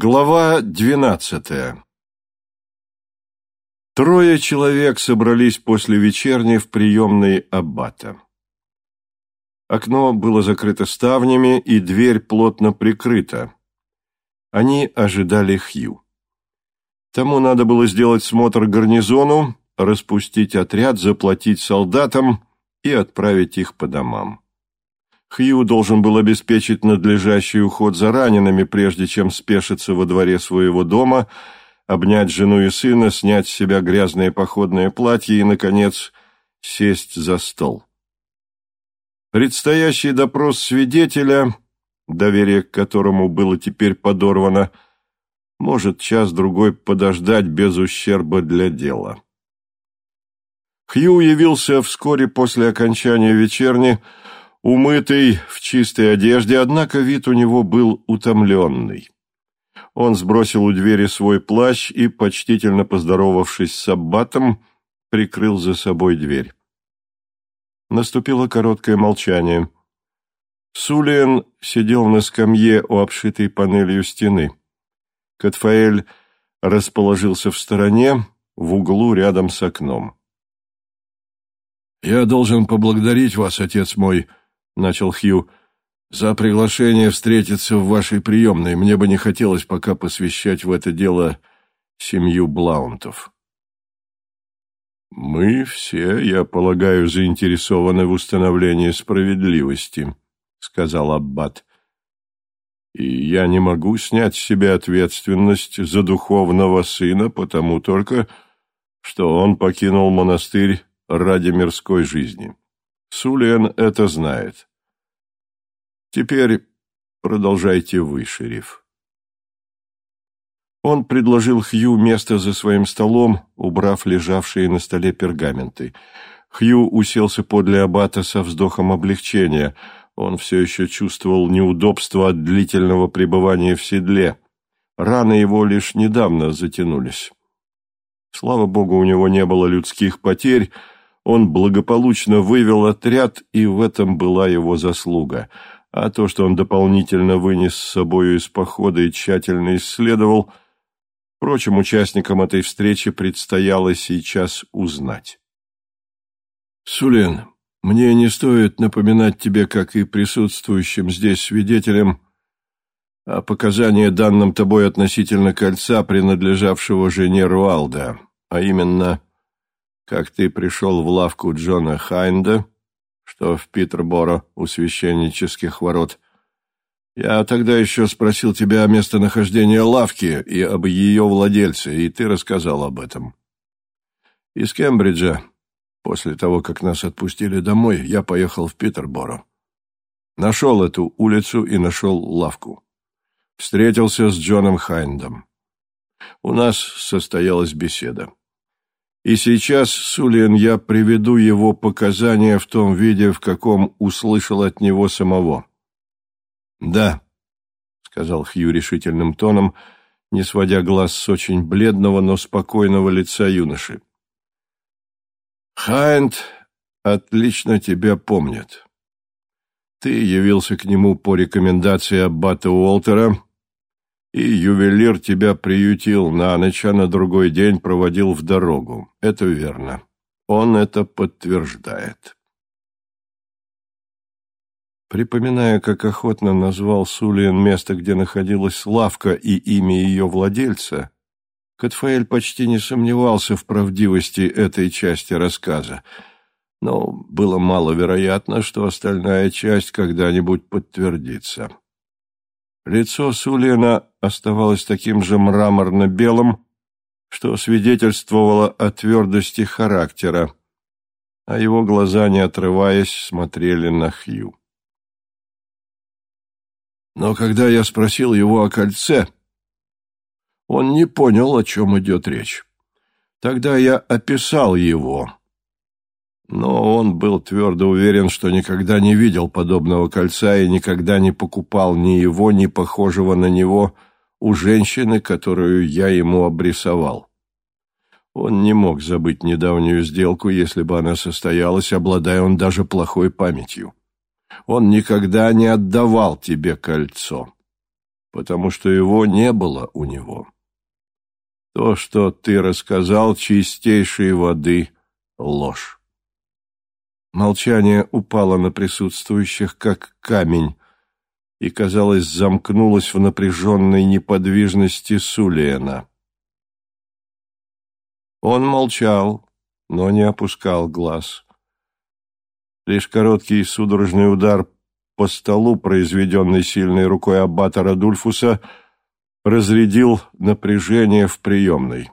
Глава двенадцатая Трое человек собрались после вечерни в приемной аббата. Окно было закрыто ставнями, и дверь плотно прикрыта. Они ожидали Хью. Тому надо было сделать смотр гарнизону, распустить отряд, заплатить солдатам и отправить их по домам. Хью должен был обеспечить надлежащий уход за ранеными, прежде чем спешиться во дворе своего дома, обнять жену и сына, снять с себя грязное походное платье и, наконец, сесть за стол. Предстоящий допрос свидетеля, доверие к которому было теперь подорвано, может час-другой подождать без ущерба для дела. Хью явился вскоре после окончания вечерни, умытый, в чистой одежде, однако вид у него был утомленный. Он сбросил у двери свой плащ и, почтительно поздоровавшись с аббатом, прикрыл за собой дверь. Наступило короткое молчание. Сулиен сидел на скамье у обшитой панелью стены. Катфаэль расположился в стороне, в углу рядом с окном. «Я должен поблагодарить вас, отец мой», начал Хью, — «за приглашение встретиться в вашей приемной. Мне бы не хотелось пока посвящать в это дело семью Блаунтов». «Мы все, я полагаю, заинтересованы в установлении справедливости», — сказал Аббат. «И я не могу снять с себя ответственность за духовного сына, потому только, что он покинул монастырь ради мирской жизни. Сулиен это знает. Теперь продолжайте вы, шериф. Он предложил Хью место за своим столом, убрав лежавшие на столе пергаменты. Хью уселся подле аббата со вздохом облегчения. Он все еще чувствовал неудобство от длительного пребывания в седле. Раны его лишь недавно затянулись. Слава богу, у него не было людских потерь, он благополучно вывел отряд, и в этом была его заслуга — а то, что он дополнительно вынес с собою из похода и тщательно исследовал, прочим участникам этой встречи предстояло сейчас узнать. «Сулен, мне не стоит напоминать тебе, как и присутствующим здесь свидетелям, о показании данным тобой относительно кольца, принадлежавшего жене Руалда, а именно, как ты пришел в лавку Джона Хайнда, что в Питерборо у священнических ворот. Я тогда еще спросил тебя о местонахождении лавки и об ее владельце, и ты рассказал об этом. Из Кембриджа, после того, как нас отпустили домой, я поехал в Питерборо. Нашел эту улицу и нашел лавку. Встретился с Джоном Хайндом. У нас состоялась беседа. И сейчас, Сулиен, я приведу его показания в том виде, в каком услышал от него самого. «Да», — сказал Хью решительным тоном, не сводя глаз с очень бледного, но спокойного лица юноши. «Хайнд отлично тебя помнит. Ты явился к нему по рекомендации аббата Уолтера, и ювелир тебя приютил на ночь, а на другой день проводил в дорогу. Это верно. Он это подтверждает. Припоминая, как охотно назвал Сулиен место, где находилась лавка и имя ее владельца, Катфаэль почти не сомневался в правдивости этой части рассказа, но было маловероятно, что остальная часть когда-нибудь подтвердится. Лицо Сулина оставалось таким же мраморно-белым, что свидетельствовало о твердости характера, а его глаза, не отрываясь, смотрели на Хью. Но когда я спросил его о кольце, он не понял, о чем идет речь. Тогда я описал его, но он был твердо уверен, что никогда не видел подобного кольца и никогда не покупал ни его, ни похожего на него у женщины, которую я ему обрисовал. Он не мог забыть недавнюю сделку, если бы она состоялась, обладая он даже плохой памятью. Он никогда не отдавал тебе кольцо. потому что его не было у него. То, что ты рассказал, чистейшей воды — ложь. Молчание упало на присутствующих, как камень, и, казалось, замкнулось в напряженной неподвижности Сулиена. Он молчал, но не опускал глаз. Лишь короткий судорожный удар по столу, произведенный сильной рукой аббата Радульфуса, — разрядил напряжение в приемной.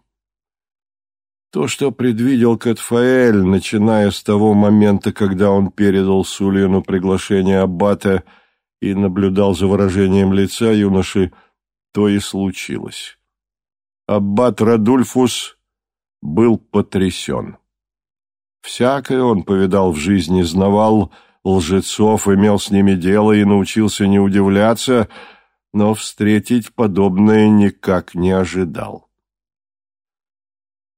То, что предвидел Катфаэль, начиная с того момента, когда он передал Сулину приглашение аббата и наблюдал за выражением лица юноши, то и случилось. Аббат Радульфус был потрясен. Всякое он повидал в жизни, знавал лжецов, имел с ними дело и научился не удивляться — но встретить подобное никак не ожидал.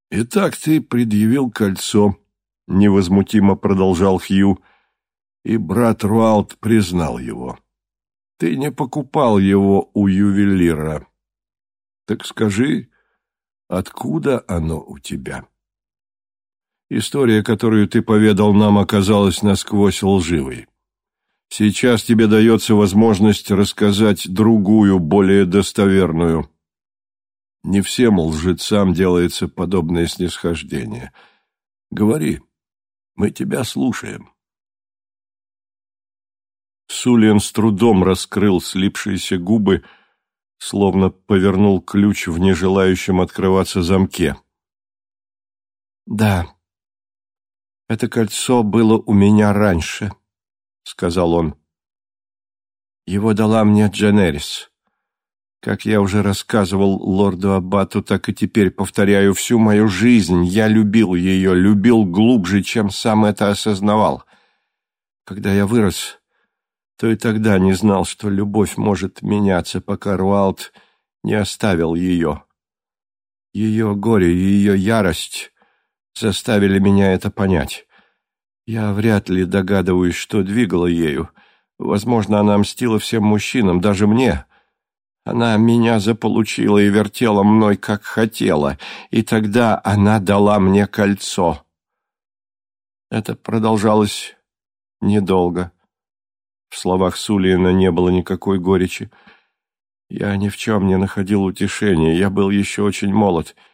«Итак, ты предъявил кольцо», — невозмутимо продолжал Хью, и брат Руалт признал его. «Ты не покупал его у ювелира. Так скажи, откуда оно у тебя?» История, которую ты поведал нам, оказалась насквозь лживой. Сейчас тебе дается возможность рассказать другую, более достоверную. Не всем лжецам делается подобное снисхождение. Говори, мы тебя слушаем. Сулин с трудом раскрыл слипшиеся губы, словно повернул ключ в нежелающем открываться замке. «Да, это кольцо было у меня раньше», — сказал он. «Его дала мне Дженерис. Как я уже рассказывал лорду Аббату, так и теперь повторяю всю мою жизнь. Я любил ее, любил глубже, чем сам это осознавал. Когда я вырос, то и тогда не знал, что любовь может меняться, пока Руалт не оставил ее. Ее горе и ее ярость заставили меня это понять. Я вряд ли догадываюсь, что двигало ею. Возможно, она мстила всем мужчинам, даже мне. Она меня заполучила и вертела мной, как хотела, и тогда она дала мне кольцо. Это продолжалось недолго. В словах Сулиена не было никакой горечи. Я ни в чем не находил утешения, я был еще очень молод —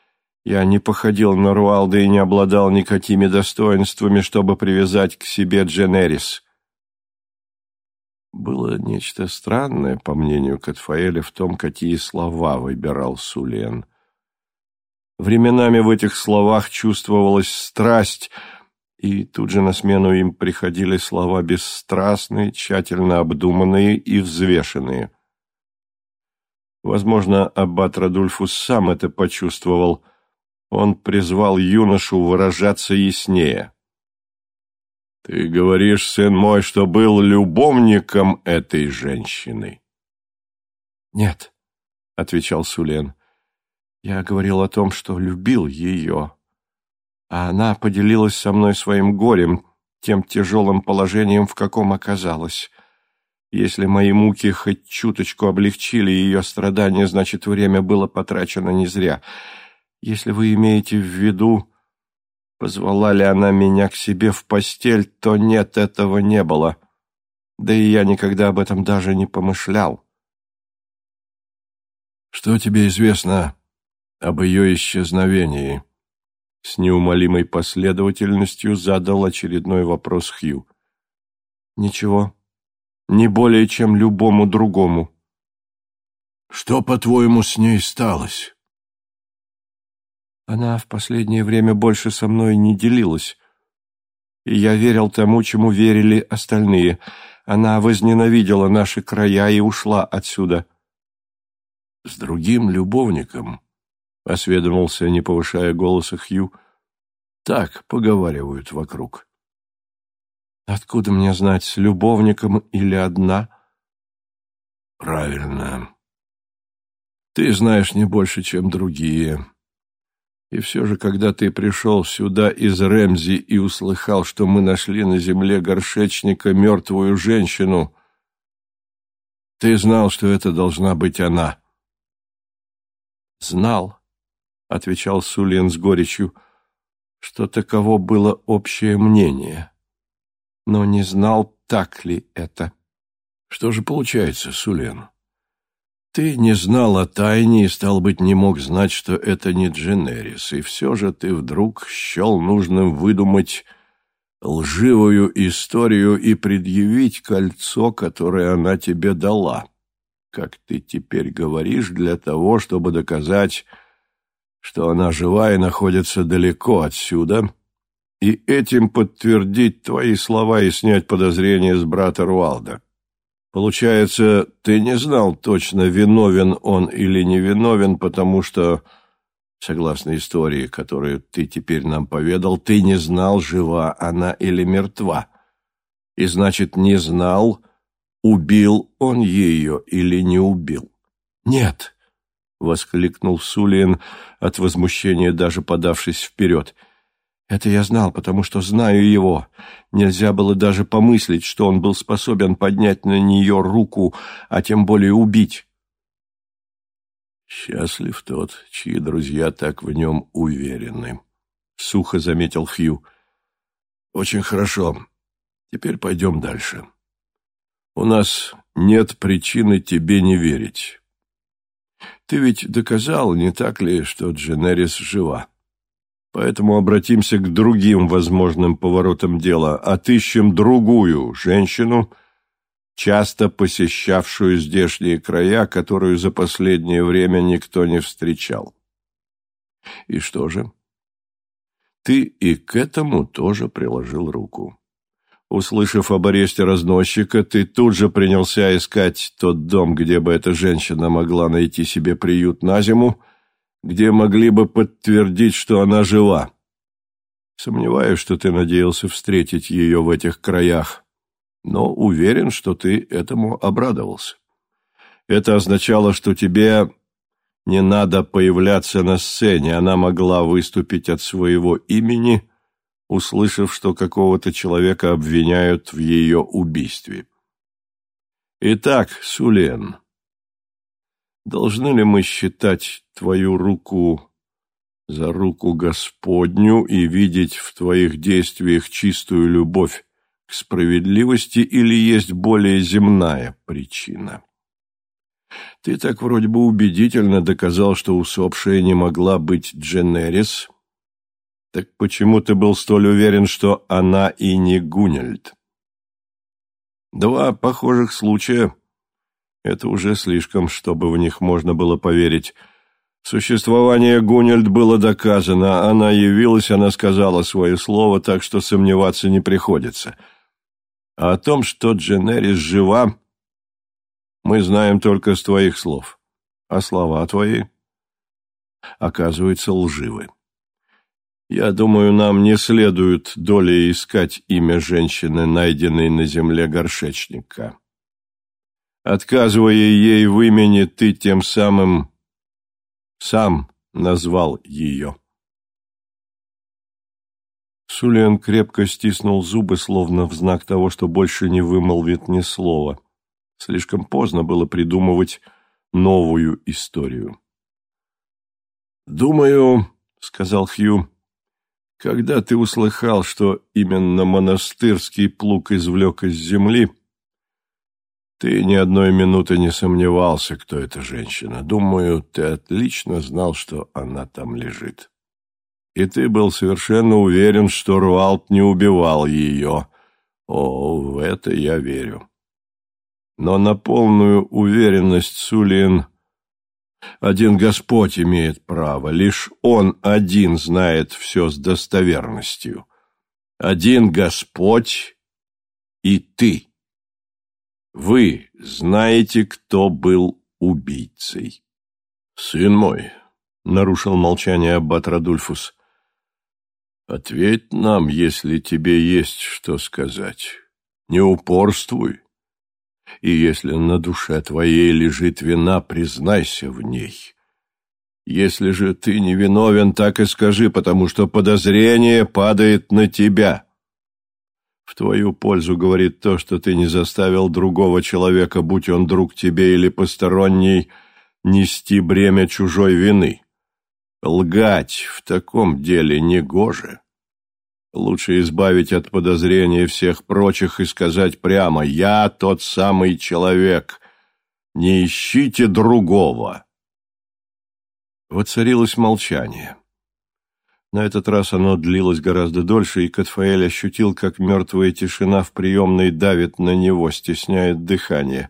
я не походил на Руалда и не обладал никакими достоинствами, чтобы привязать к себе Дженерис. Было нечто странное, по мнению Катфаэля, в том, какие слова выбирал Сулен. Временами в этих словах чувствовалась страсть, и тут же на смену им приходили слова бесстрастные, тщательно обдуманные и взвешенные. Возможно, аббат Радульфус сам это почувствовал – он призвал юношу выражаться яснее. «Ты говоришь, сын мой, что был любовником этой женщины?» «Нет», — отвечал Сулен. «Я говорил о том, что любил ее, а она поделилась со мной своим горем, тем тяжелым положением, в каком оказалась. Если мои муки хоть чуточку облегчили ее страдания, значит, время было потрачено не зря». Если вы имеете в виду, позвала ли она меня к себе в постель, то нет, этого не было. Да и я никогда об этом даже не помышлял. Что тебе известно об ее исчезновении? С неумолимой последовательностью задал очередной вопрос Хью. Ничего. Не более, чем любому другому. Что, по-твоему, с ней сталось? Она в последнее время больше со мной не делилась. И я верил тому, чему верили остальные. Она возненавидела наши края и ушла отсюда. — С другим любовником, — осведомился, не повышая голоса Хью, — так поговаривают вокруг. — Откуда мне знать, с любовником или одна? — Правильно. Ты знаешь не больше, чем другие. И все же, когда ты пришел сюда из Ремзи и услыхал, что мы нашли на земле горшечника мертвую женщину, Ты знал, что это должна быть она. Знал, — отвечал Сулин с горечью, — что таково было общее мнение, но не знал, так ли это. Что же получается, Сулен? Ты не знал о тайне и, стал быть, не мог знать, что это не Дженерис, и все же ты вдруг счел нужным выдумать лживую историю и предъявить кольцо, которое она тебе дала, как ты теперь говоришь, для того, чтобы доказать, что она жива и находится далеко отсюда, и этим подтвердить твои слова и снять подозрения с брата Руалда. Получается, ты не знал точно, виновен он или не виновен, потому что Согласно истории, которую ты теперь нам поведал, ты не знал, жива она или мертва. И значит, не знал, убил он ее или не убил. «Нет!» — воскликнул Сулиен от возмущения, даже подавшись вперед. «Это я знал, потому что знаю его. Нельзя было даже помыслить, что он был способен поднять на нее руку, а тем более убить». «Счастлив тот, чьи друзья так в нем уверены», — сухо заметил Хью. «Очень хорошо. Теперь пойдем дальше. У нас нет причины тебе не верить. Ты ведь доказал, не так ли, что Дженерис жива? Поэтому обратимся к другим возможным поворотам дела, отыщем другую женщину — часто посещавшую здешние края, которую за последнее время никто не встречал. И что же? Ты и к этому тоже приложил руку. Услышав об аресте разносчика, ты тут же принялся искать тот дом, где бы эта женщина могла найти себе приют на зиму, где могли бы подтвердить, что она жива. Сомневаюсь, что ты надеялся встретить ее в этих краях но уверен, что ты этому обрадовался. Это означало, что тебе не надо появляться на сцене, она могла выступить от своего имени, услышав, что какого-то человека обвиняют в ее убийстве. Итак, Сулен, должны ли мы считать твою руку за руку Господню и видеть в твоих действиях чистую любовь к справедливости или есть более земная причина? Ты так вроде бы убедительно доказал, что усопшая не могла быть Дженерис. Так почему ты был столь уверен, что она и не Гунельд? Два похожих случая — это уже слишком, чтобы в них можно было поверить. Существование Гунельд было доказано, она явилась, она сказала свое слово, так что сомневаться не приходится — а о том, что Дженерис жива, мы знаем только с твоих слов, а слова твои, оказываются, лживы. Я думаю, нам не следует долей искать имя женщины, найденной на земле горшечника. Отказывая ей в имени, ты тем самым сам назвал ее. Сулиан крепко стиснул зубы, словно в знак того, что больше не вымолвит ни слова. Слишком поздно было придумывать новую историю. «Думаю, — сказал Хью, — когда ты услыхал, что именно монастырский плуг извлек из земли, ты ни одной минуты не сомневался, кто эта женщина. Думаю, ты отлично знал, что она там лежит» и ты был совершенно уверен, что Руалт не убивал ее. О, в это я верю. Но на полную уверенность Сулин один Господь имеет право, лишь Он один знает все с достоверностью. Один Господь и ты. Вы знаете, кто был убийцей. Сын мой, — нарушил молчание аббат Радульфус, Ответь нам, если тебе есть что сказать. Не упорствуй. И если на душе твоей лежит вина, признайся в ней. Если же ты не виновен, так и скажи, потому что подозрение падает на тебя. В твою пользу говорит то, что ты не заставил другого человека, будь он друг тебе или посторонний, нести бремя чужой вины. Лгать в таком деле не гоже. Лучше избавить от подозрения всех прочих и сказать прямо «Я тот самый человек. Не ищите другого». Воцарилось молчание. На этот раз оно длилось гораздо дольше, и Катфаэль ощутил, как мертвая тишина в приемной давит на него, стесняет дыхание.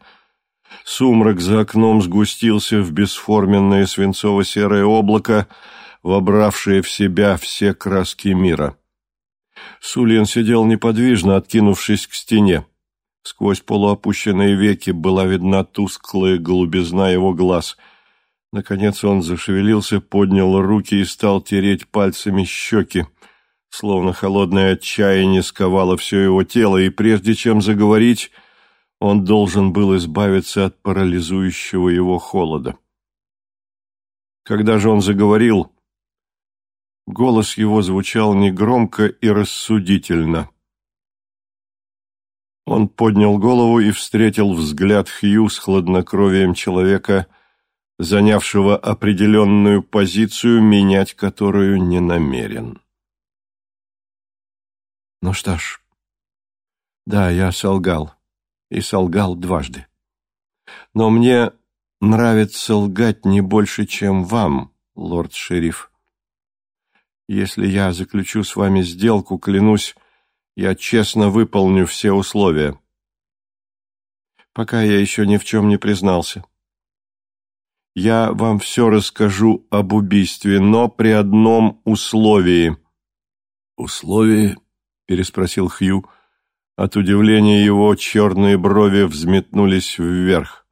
Сумрак за окном сгустился в бесформенное свинцово-серое облако, вобравшее в себя все краски мира. Сулин сидел неподвижно, откинувшись к стене. Сквозь полуопущенные веки была видна тусклая голубизна его глаз — Наконец он зашевелился, поднял руки и стал тереть пальцами щеки, словно холодное отчаяние сковало все его тело, и прежде чем заговорить, он должен был избавиться от парализующего его холода. Когда же он заговорил, голос его звучал негромко и рассудительно. Он поднял голову и встретил взгляд Хью с хладнокровием человека — занявшего определенную позицию, менять которую не намерен. Ну что ж, да, я солгал, и солгал дважды. Но мне нравится лгать не больше, чем вам, лорд-шериф. Если я заключу с вами сделку, клянусь, я честно выполню все условия. Пока я еще ни в чем не признался. Я вам все расскажу об убийстве, но при одном условии». «Условии?» — переспросил Хью. От удивления его черные брови взметнулись вверх.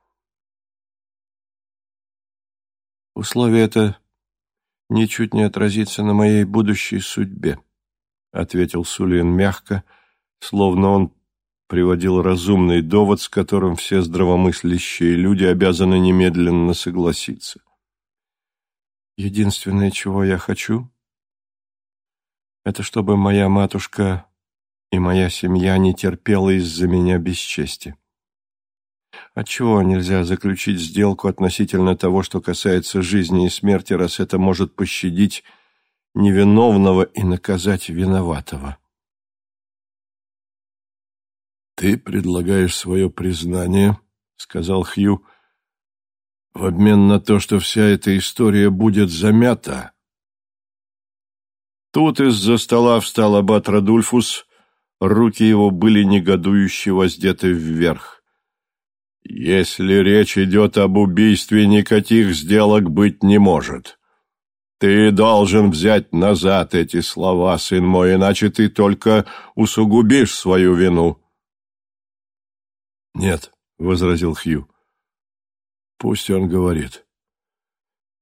«Условие это ничуть не отразится на моей будущей судьбе», — ответил Сулиен мягко, словно он приводил разумный довод, с которым все здравомыслящие люди обязаны немедленно согласиться. Единственное, чего я хочу, это чтобы моя матушка и моя семья не терпела из-за меня бесчести. Отчего нельзя заключить сделку относительно того, что касается жизни и смерти, раз это может пощадить невиновного и наказать виноватого? «Ты предлагаешь свое признание», — сказал Хью, — «в обмен на то, что вся эта история будет замята». Тут из-за стола встал аббат Радульфус, руки его были негодующе воздеты вверх. «Если речь идет об убийстве, никаких сделок быть не может. Ты должен взять назад эти слова, сын мой, иначе ты только усугубишь свою вину». «Нет», — возразил Хью. «Пусть он говорит.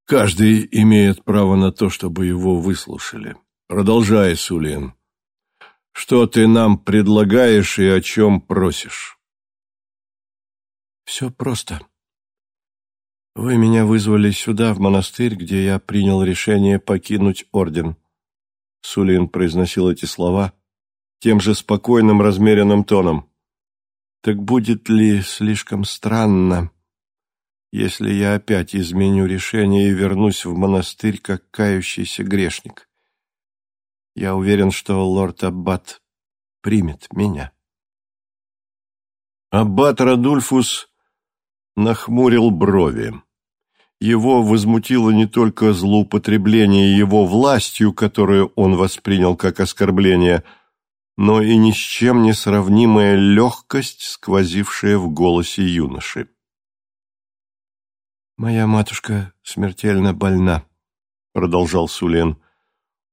Каждый имеет право на то, чтобы его выслушали. Продолжай, Сулин. Что ты нам предлагаешь и о чем просишь?» «Все просто. Вы меня вызвали сюда, в монастырь, где я принял решение покинуть орден». Сулин произносил эти слова тем же спокойным, размеренным тоном. Так будет ли слишком странно, если я опять изменю решение и вернусь в монастырь как кающийся грешник? Я уверен, что лорд Аббат примет меня. Аббат Радульфус нахмурил брови. Его возмутило не только злоупотребление его властью, которую он воспринял как оскорбление – но и ни с чем не сравнимая легкость, сквозившая в голосе юноши. «Моя матушка смертельно больна», — продолжал Сулен.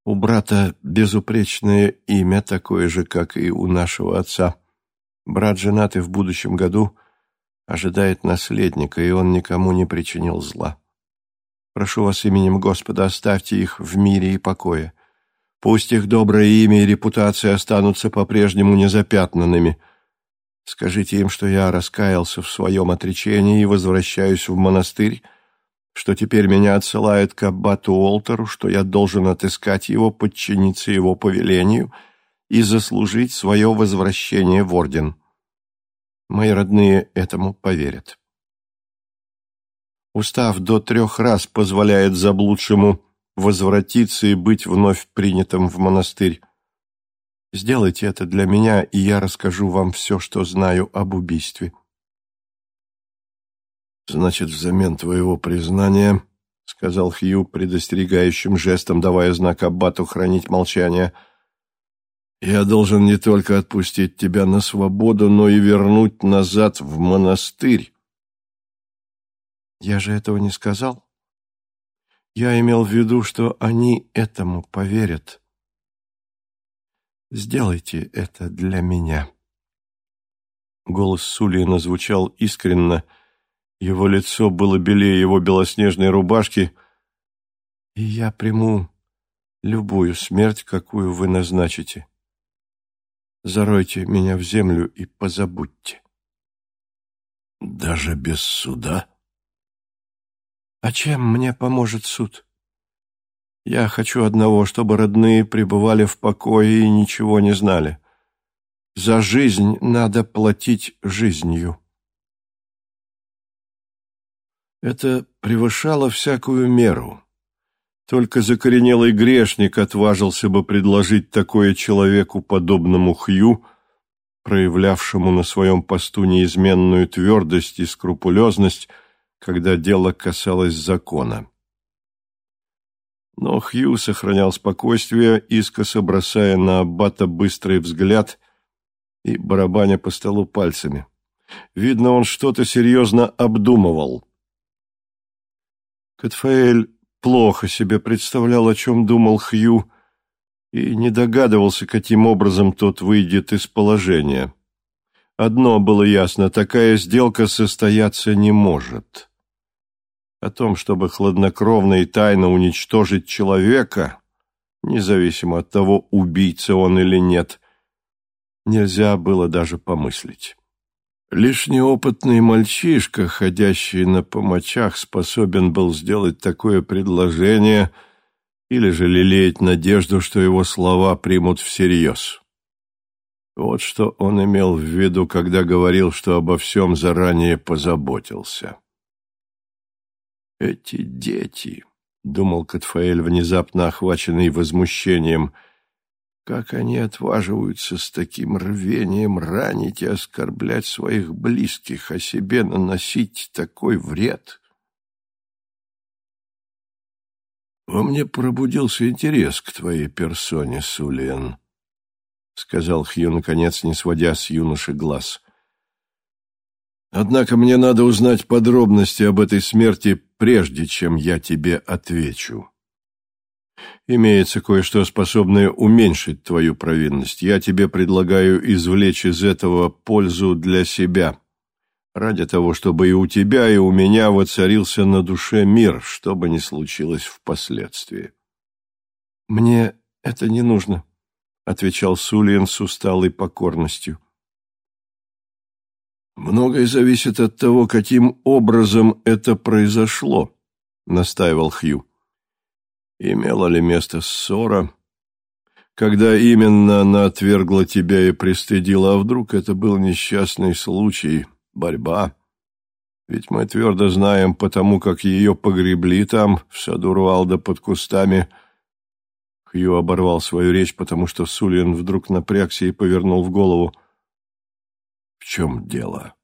«У брата безупречное имя, такое же, как и у нашего отца. Брат женат и в будущем году ожидает наследника, и он никому не причинил зла. Прошу вас именем Господа, оставьте их в мире и покое. Пусть их доброе имя и репутация останутся по-прежнему незапятнанными. Скажите им, что я раскаялся в своем отречении и возвращаюсь в монастырь, что теперь меня отсылают к аббату Олтеру, что я должен отыскать его, подчиниться его повелению и заслужить свое возвращение в Орден. Мои родные этому поверят. Устав до трех раз позволяет заблудшему возвратиться и быть вновь принятым в монастырь. Сделайте это для меня, и я расскажу вам все, что знаю об убийстве. Значит, взамен твоего признания, — сказал Хью предостерегающим жестом, давая знак Аббату хранить молчание, — я должен не только отпустить тебя на свободу, но и вернуть назад в монастырь. Я же этого не сказал. Я имел в виду, что они этому поверят. Сделайте это для меня. Голос Сулиена звучал искренно, — его лицо было белее его белоснежной рубашки, и я приму любую смерть, какую вы назначите. Заройте меня в землю и позабудьте. Даже без суда? А чем мне поможет суд? Я хочу одного, чтобы родные пребывали в покое и ничего не знали. За жизнь надо платить жизнью. Это превышало всякую меру. Только закоренелый грешник отважился бы предложить такое человеку, подобному Хью, проявлявшему на своем посту неизменную твердость и скрупулезность, когда дело касалось закона. Но Хью сохранял спокойствие, искоса бросая на Аббата быстрый взгляд и барабаня по столу пальцами. Видно, он что-то серьезно обдумывал. Катфаэль плохо себе представлял, о чем думал Хью, и не догадывался, каким образом тот выйдет из положения. Одно было ясно — такая сделка состояться не может. О том, чтобы хладнокровно и тайно уничтожить человека, независимо от того, убийца он или нет, нельзя было даже помыслить. Лишь неопытный мальчишка, ходящий на помочах, способен был сделать такое предложение или же лелеять надежду, что его слова примут всерьез. Вот что он имел в виду, когда говорил, что обо всем заранее позаботился. «Эти дети», — думал Катфаэль, внезапно охваченный возмущением, — как они отваживаются с таким рвением ранить и оскорблять своих близких, а себе наносить такой вред? «Во мне пробудился интерес к твоей персоне, Сулиен», — сказал Хью, наконец, не сводя с юноши глаз. «Однако мне надо узнать подробности об этой смерти, прежде чем я тебе отвечу». Имеется кое-что, способное уменьшить твою провинность. Я тебе предлагаю извлечь из этого пользу для себя, ради того, чтобы и у тебя, и у меня воцарился на душе мир, что бы ни случилось впоследствии. «Мне это не нужно», — отвечал Сулиен с усталой покорностью. «Многое зависит от того, каким образом это произошло», — настаивал Хью. Имела ли место ссора? Когда именно она отвергла тебя и пристыдила, а вдруг это был несчастный случай, борьба? Ведь мы твердо знаем, потому как ее погребли там, в саду Руалда под кустами. Хью оборвал свою речь, потому что Сулин вдруг напрягся и повернул в голову. — В чем дело?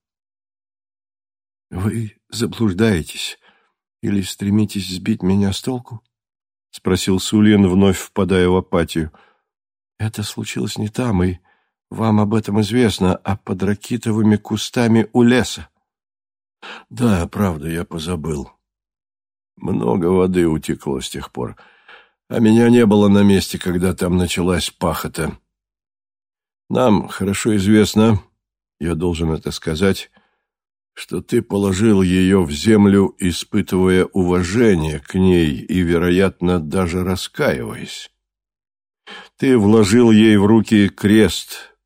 — Вы заблуждаетесь или стремитесь сбить меня с толку? —— спросил Сульин, вновь впадая в апатию. «Это случилось не там, и вам об этом известно, а под ракитовыми кустами у леса». «Да, правда, я позабыл. Много воды утекло с тех пор, а меня не было на месте, когда там началась пахота. Нам хорошо известно, я должен это сказать, что ты положил ее в землю, испытывая уважение к ней и, вероятно, даже раскаиваясь. Ты вложил ей в руки крест,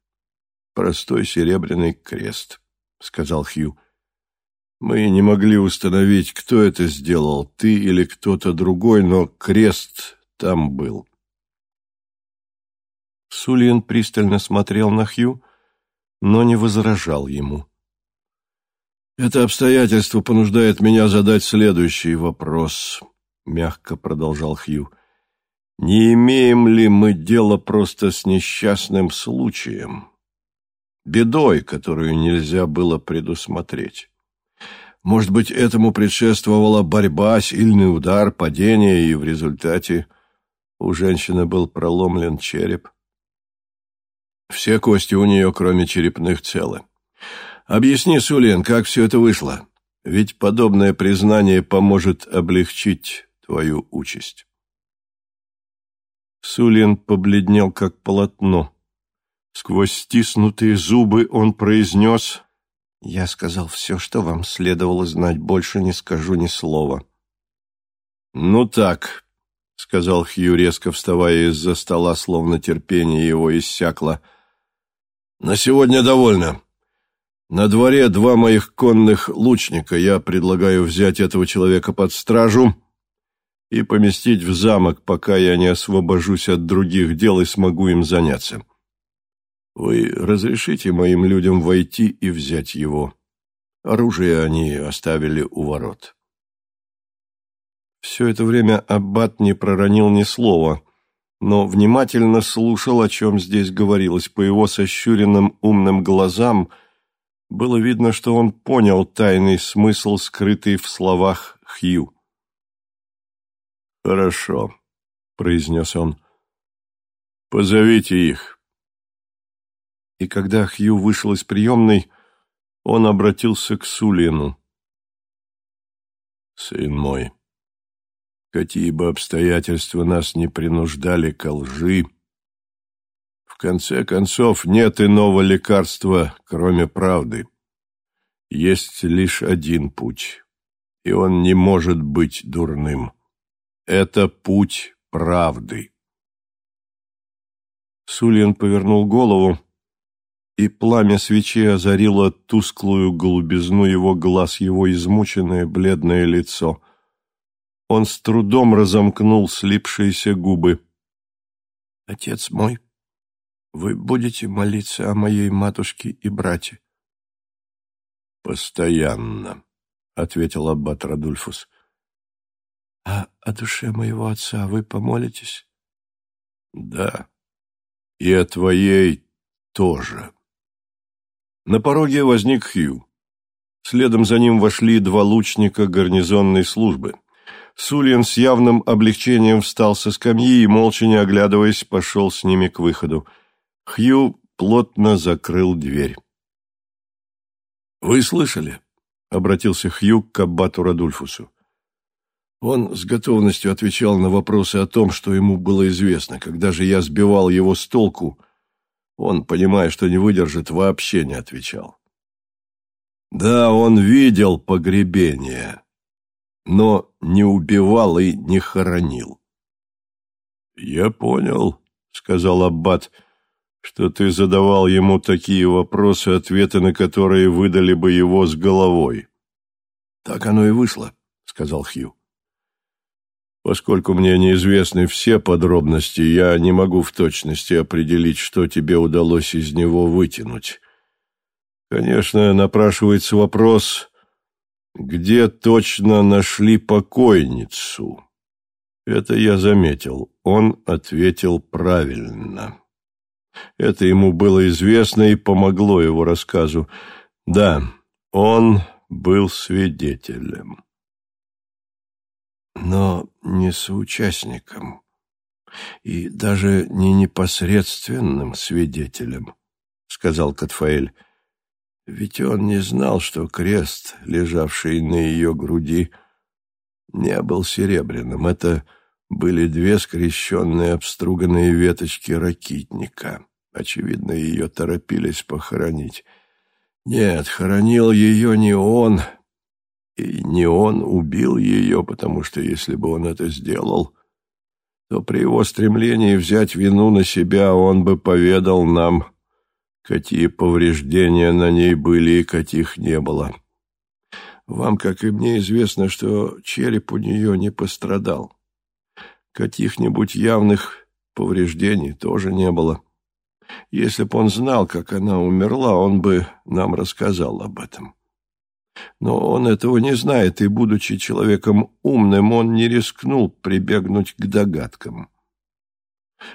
простой серебряный крест, — сказал Хью. Мы не могли установить, кто это сделал, ты или кто-то другой, но крест там был. Сулиен пристально смотрел на Хью, но не возражал ему. «Это обстоятельство понуждает меня задать следующий вопрос», — мягко продолжал Хью. «Не имеем ли мы дело просто с несчастным случаем, бедой, которую нельзя было предусмотреть?» Может быть, этому предшествовала борьба, сильный удар, падение, и в результате у женщины был проломлен череп. Все кости у нее, кроме черепных, целы. Объясни, Сулин, как все это вышло? Ведь подобное признание поможет облегчить твою участь. Сулин побледнел, как полотно. Сквозь стиснутые зубы он произнес «Я сказал все, что вам следовало знать, больше не скажу ни слова». «Ну так», — сказал Хью, резко вставая из-за стола, словно терпение его иссякло. «На сегодня довольно. На дворе два моих конных лучника. Я предлагаю взять этого человека под стражу и поместить в замок, пока я не освобожусь от других дел и смогу им заняться. Вы разрешите моим людям войти и взять его? Оружие они оставили у ворот». Все это время Аббат не проронил ни слова, но внимательно слушал, о чем здесь говорилось. По его сощуренным умным глазам было видно, что он понял тайный смысл, скрытый в словах Хью. «Хорошо», — произнес он. «Позовите их». И когда Хью вышел из приемной, он обратился к Сулину. «Сын мой, какие бы обстоятельства нас не принуждали к лжи, в конце концов нет иного лекарства, кроме правды. Есть лишь один путь, и он не может быть дурным. Это путь правды. Сулин повернул голову, и пламя свечи озарило тусклую голубизну его глаз, его измученное бледное лицо. Он с трудом разомкнул слипшиеся губы. «Отец мой, вы будете молиться о моей матушке и брате?» «Постоянно», — ответил аббат Радульфус. «А о душе моего отца вы помолитесь?» «Да, и о твоей тоже». На пороге возник Хью. Следом за ним вошли два лучника гарнизонной службы. Сулин с явным облегчением встал со скамьи и, молча не оглядываясь, пошел с ними к выходу. Хью плотно закрыл дверь. «Вы слышали?» — обратился Хью к аббату Радульфусу. Он с готовностью отвечал на вопросы о том, что ему было известно. Когда же я сбивал его с толку, он, понимая, что не выдержит, вообще не отвечал. Да, он видел погребение, но не убивал и не хоронил. «Я понял», — сказал Аббат, — «что ты задавал ему такие вопросы, ответы на которые выдали бы его с головой». «Так оно и вышло», — сказал Хью. «Поскольку мне неизвестны все подробности, я не могу в точности определить, что тебе удалось из него вытянуть. Конечно, напрашивается вопрос, где точно нашли покойницу. Это я заметил. Он ответил правильно. Это ему было известно и помогло его рассказу. Да, он был свидетелем. Но не соучастником и даже не непосредственным свидетелем, сказал Катфаэль. Ведь он не знал, что крест, лежавший на ее груди, не был серебряным. Это были две скрещенные обструганные веточки ракитника. Очевидно, ее торопились похоронить. Нет, хоронил ее не он, и не он убил ее, потому что если бы он это сделал, то при его стремлении взять вину на себя он бы поведал нам, какие повреждения на ней были и каких не было. Вам, как и мне, известно, что череп у нее не пострадал. Каких-нибудь явных повреждений тоже не было. Если б он знал, как она умерла, он бы нам рассказал об этом. Но он этого не знает, и, будучи человеком умным, он не рискнул прибегнуть к догадкам.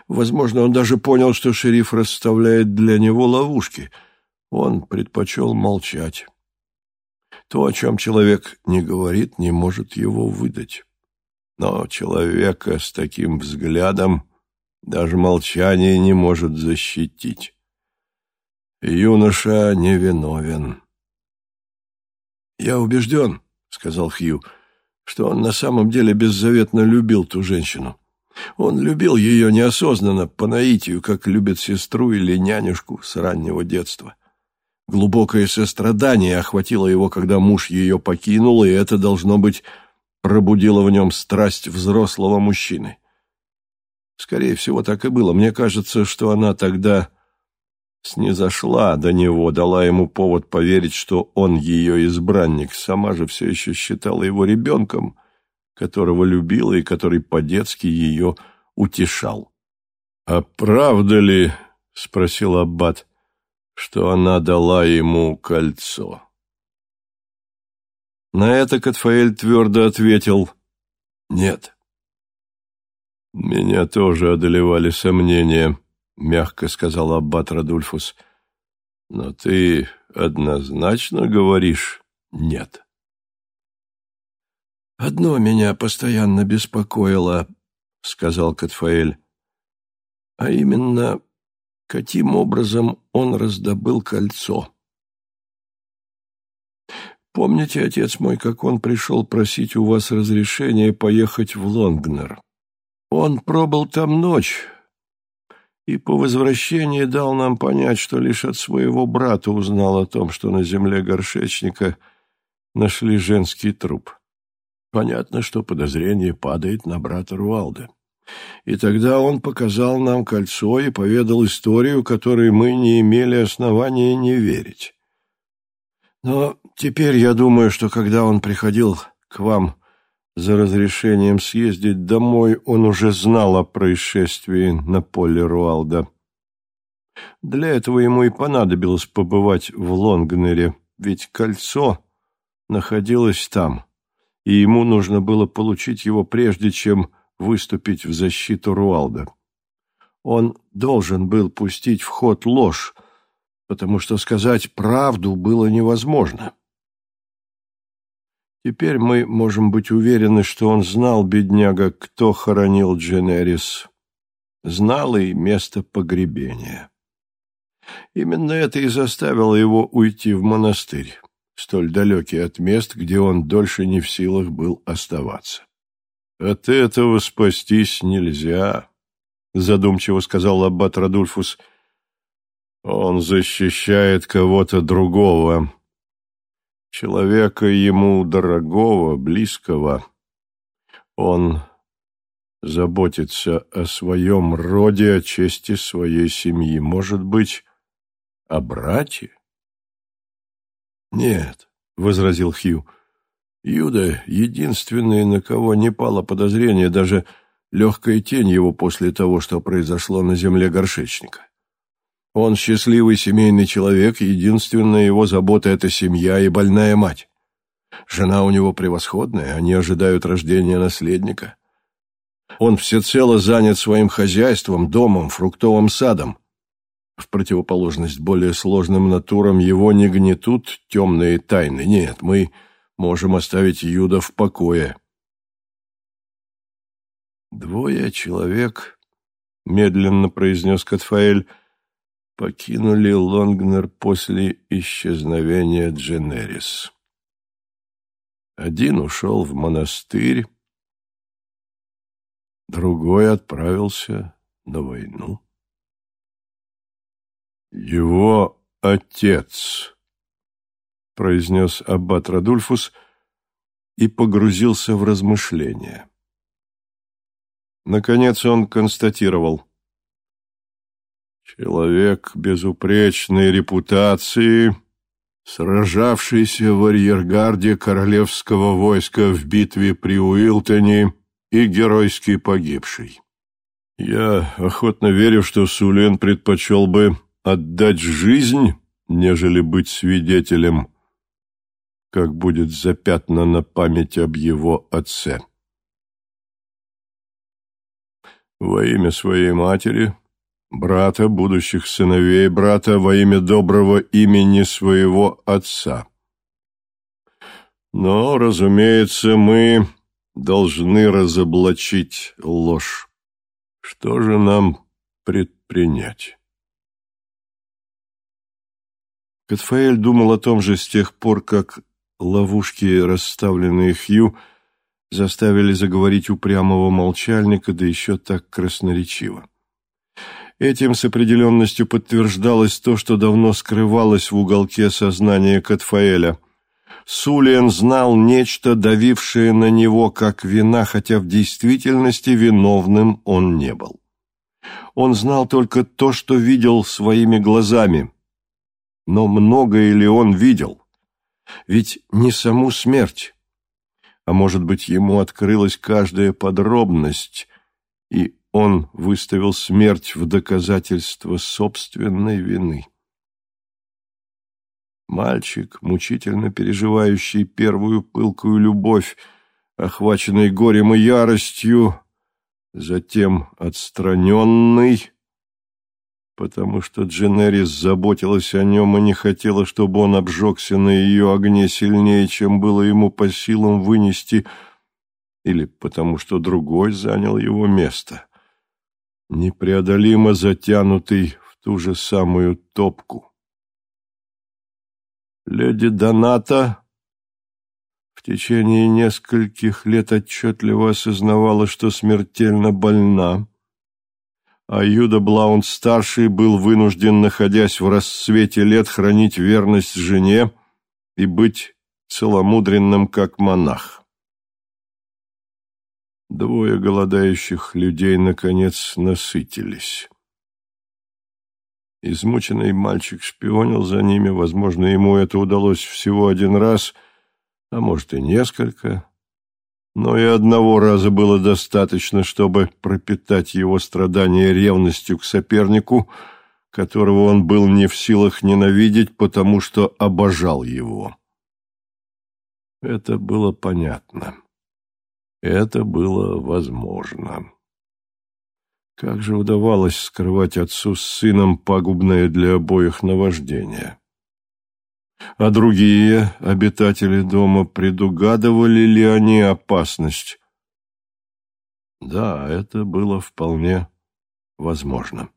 Возможно, он даже понял, что шериф расставляет для него ловушки. Он предпочел молчать. То, о чем человек не говорит, не может его выдать. Но человека с таким взглядом даже молчание не может защитить. Юноша невиновен. «Я убежден», — сказал Хью, — «что он на самом деле беззаветно любил ту женщину. Он любил ее неосознанно, по наитию, как любит сестру или нянюшку с раннего детства. Глубокое сострадание охватило его, когда муж ее покинул, и это, должно быть, пробудило в нем страсть взрослого мужчины. Скорее всего, так и было. Мне кажется, что она тогда снизошла до него, дала ему повод поверить, что он ее избранник. Сама же все еще считала его ребенком, которого любила и который по-детски ее утешал. — А правда ли, — спросил Аббат, — что она дала ему кольцо? На это Катфаэль твердо ответил «Нет». «Меня тоже одолевали сомнения», — мягко сказал Аббат Радульфус. «Но ты однозначно говоришь «нет». «Одно меня постоянно беспокоило», — сказал Катфаэль, — «а именно, каким образом он раздобыл кольцо». Помните, отец мой, как он пришел просить у вас разрешения поехать в Лонгнер? Он пробыл там ночь и по возвращении дал нам понять, что лишь от своего брата узнал о том, что на земле горшечника нашли женский труп. Понятно, что подозрение падает на брата Руалда. И тогда он показал нам кольцо и поведал историю, которой мы не имели основания не верить. Но теперь я думаю, что когда он приходил к вам за разрешением съездить домой, он уже знал о происшествии на поле Руалда. Для этого ему и понадобилось побывать в Лонгнере, ведь кольцо находилось там, и ему нужно было получить его прежде, чем выступить в защиту Руалда. Он должен был пустить в ход ложь, потому что сказать правду было невозможно. Теперь мы можем быть уверены, что он знал, бедняга, кто хоронил Дженерис, знал и место погребения. Именно это и заставило его уйти в монастырь, столь далекий от мест, где он дольше не в силах был оставаться. «От этого спастись нельзя», — задумчиво сказал аббат Радульфус, — он защищает кого-то другого, человека ему дорогого, близкого. Он заботится о своем роде, о чести своей семьи. Может быть, о брате? Нет, — возразил Хью. Юда — единственный, на кого не пало подозрение, даже легкая тень его после того, что произошло на земле горшечника. Он счастливый семейный человек, единственная его забота — это семья и больная мать. Жена у него превосходная, они ожидают рождения наследника. Он всецело занят своим хозяйством, домом, фруктовым садом. В противоположность более сложным натурам его не гнетут темные тайны. Нет, мы можем оставить Юда в покое. «Двое человек», — медленно произнес Катфаэль, — покинули Лонгнер после исчезновения Дженерис. Один ушел в монастырь, другой отправился на войну. «Его отец», — произнес аббат Радульфус и погрузился в размышления. Наконец он констатировал — Человек безупречной репутации, сражавшийся в арьергарде королевского войска в битве при Уилтоне и геройски погибший. Я охотно верю, что Сулен предпочел бы отдать жизнь, нежели быть свидетелем, как будет запятнана память об его отце. Во имя своей матери, брата, будущих сыновей брата, во имя доброго имени своего отца. Но, разумеется, мы должны разоблачить ложь. Что же нам предпринять? Катфаэль думал о том же с тех пор, как ловушки, расставленные Хью, заставили заговорить упрямого молчальника, да еще так красноречиво. Этим с определенностью подтверждалось то, что давно скрывалось в уголке сознания Катфаэля. Сулиен знал нечто, давившее на него как вина, хотя в действительности виновным он не был. Он знал только то, что видел своими глазами. Но многое ли он видел? Ведь не саму смерть, а может быть, ему открылась каждая подробность, и он выставил смерть в доказательство собственной вины. Мальчик, мучительно переживающий первую пылкую любовь, охваченный горем и яростью, затем отстраненный, потому что Дженерис заботилась о нем и не хотела, чтобы он обжегся на ее огне сильнее, чем было ему по силам вынести, или потому что другой занял его место, непреодолимо затянутый в ту же самую топку. Леди Доната в течение нескольких лет отчетливо осознавала, что смертельно больна, а Юда Блаунд-старший был вынужден, находясь в расцвете лет, хранить верность жене и быть целомудренным, как монах. Двое голодающих людей, наконец, насытились. Измученный мальчик шпионил за ними, возможно, ему это удалось всего один раз, а может и несколько, но и одного раза было достаточно, чтобы пропитать его страдания ревностью к сопернику, которого он был не в силах ненавидеть, потому что обожал его. Это было понятно. Это было возможно. Как же удавалось скрывать отцу с сыном пагубное для обоих наваждение? А другие обитатели дома предугадывали ли они опасность? Да, это было вполне возможно.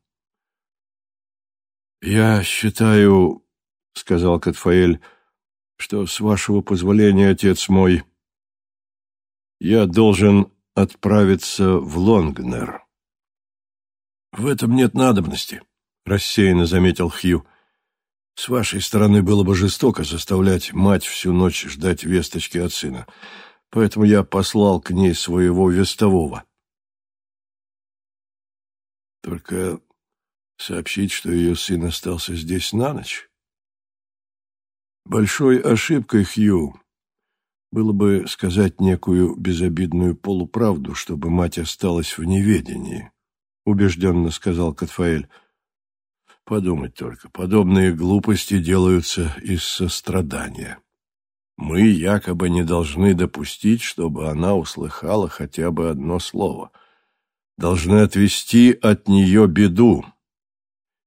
«Я считаю, — сказал Катфаэль, — что, с вашего позволения, отец мой, я должен отправиться в Лонгнер». «В этом нет надобности», — рассеянно заметил Хью. «С вашей стороны было бы жестоко заставлять мать всю ночь ждать весточки от сына, поэтому я послал к ней своего вестового». «Только сообщить, что ее сын остался здесь на ночь?» «Большой ошибкой, Хью, было бы сказать некую безобидную полуправду, чтобы мать осталась в неведении». — убежденно сказал Катфаэль. «Подумать только, подобные глупости делаются из сострадания. Мы якобы не должны допустить, чтобы она услыхала хотя бы одно слово. Должны отвести от нее беду,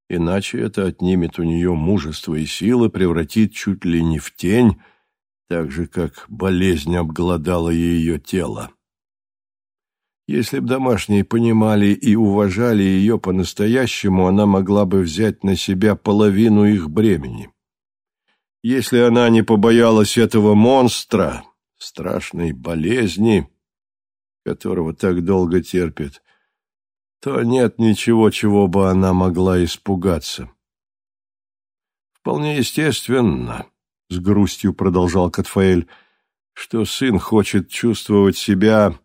иначе это отнимет у нее мужество и силы, превратит чуть ли не в тень, так же, как болезнь обглодала ее тело. Если б домашние понимали и уважали ее по-настоящему, она могла бы взять на себя половину их бремени. Если она не побоялась этого монстра, страшной болезни, которого так долго терпит, то нет ничего, чего бы она могла испугаться. Вполне естественно, — с грустью продолжал Катфаэль, — что сын хочет чувствовать себя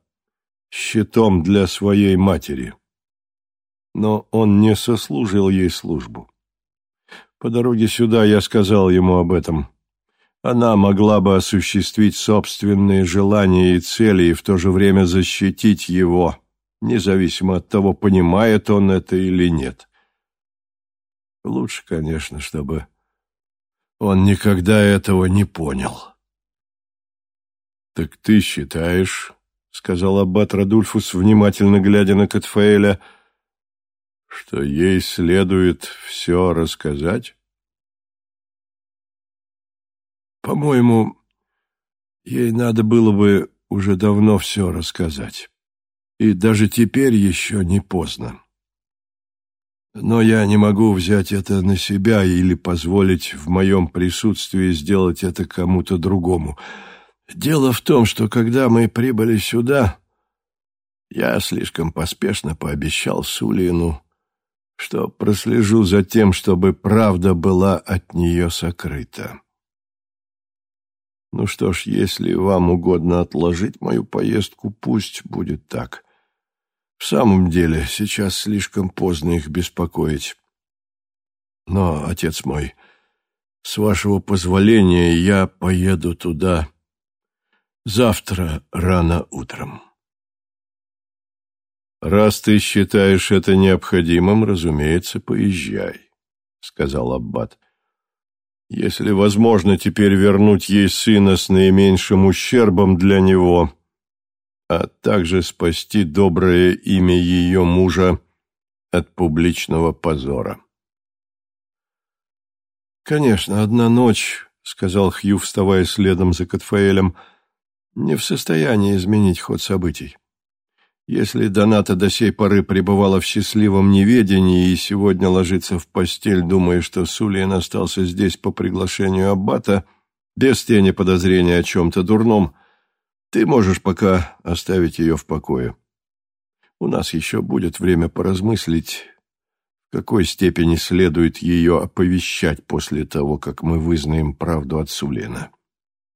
щитом для своей матери. Но он не сослужил ей службу. По дороге сюда я сказал ему об этом. Она могла бы осуществить собственные желания и цели и в то же время защитить его, независимо от того, понимает он это или нет. Лучше, конечно, чтобы он никогда этого не понял. «Так ты считаешь, — сказал аббат Радульфус, внимательно глядя на Катфаэля, — что ей следует все рассказать?» «По-моему, ей надо было бы уже давно все рассказать. И даже теперь еще не поздно. Но я не могу взять это на себя или позволить в моем присутствии сделать это кому-то другому. Дело в том, что когда мы прибыли сюда, я слишком поспешно пообещал Сулину, что прослежу за тем, чтобы правда была от нее сокрыта. Ну что ж, если вам угодно отложить мою поездку, пусть будет так. В самом деле, сейчас слишком поздно их беспокоить. Но, отец мой, с вашего позволения я поеду туда завтра рано утром. «Раз ты считаешь это необходимым, разумеется, поезжай», — сказал Аббат. «Если возможно теперь вернуть ей сына с наименьшим ущербом для него, а также спасти доброе имя ее мужа от публичного позора. «Конечно, одна ночь», — сказал Хью, вставая следом за Катфаэлем, — «не в состоянии изменить ход событий. Если Доната до сей поры пребывала в счастливом неведении и сегодня ложится в постель, думая, что Сулиен остался здесь по приглашению Аббата, без тени подозрения о чем-то дурном, ты можешь пока оставить ее в покое. У нас еще будет время поразмыслить, в какой степени следует ее оповещать после того, как мы вызнаем правду от Сулина.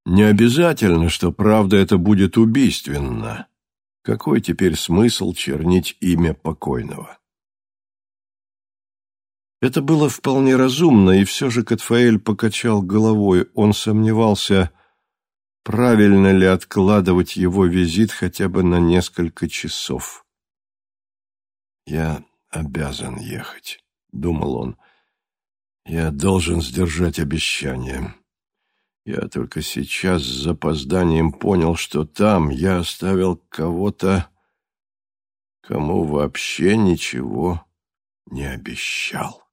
Не обязательно, что правда это будет убийственна. Какой теперь смысл чернить имя покойного? Это было вполне разумно, и все же Катфаэль покачал головой. Он сомневался, правильно ли откладывать его визит хотя бы на несколько часов. «Я обязан ехать», — думал он. «Я должен сдержать обещание. Я только сейчас с запозданием понял, что там я оставил кого-то, кому вообще ничего не обещал».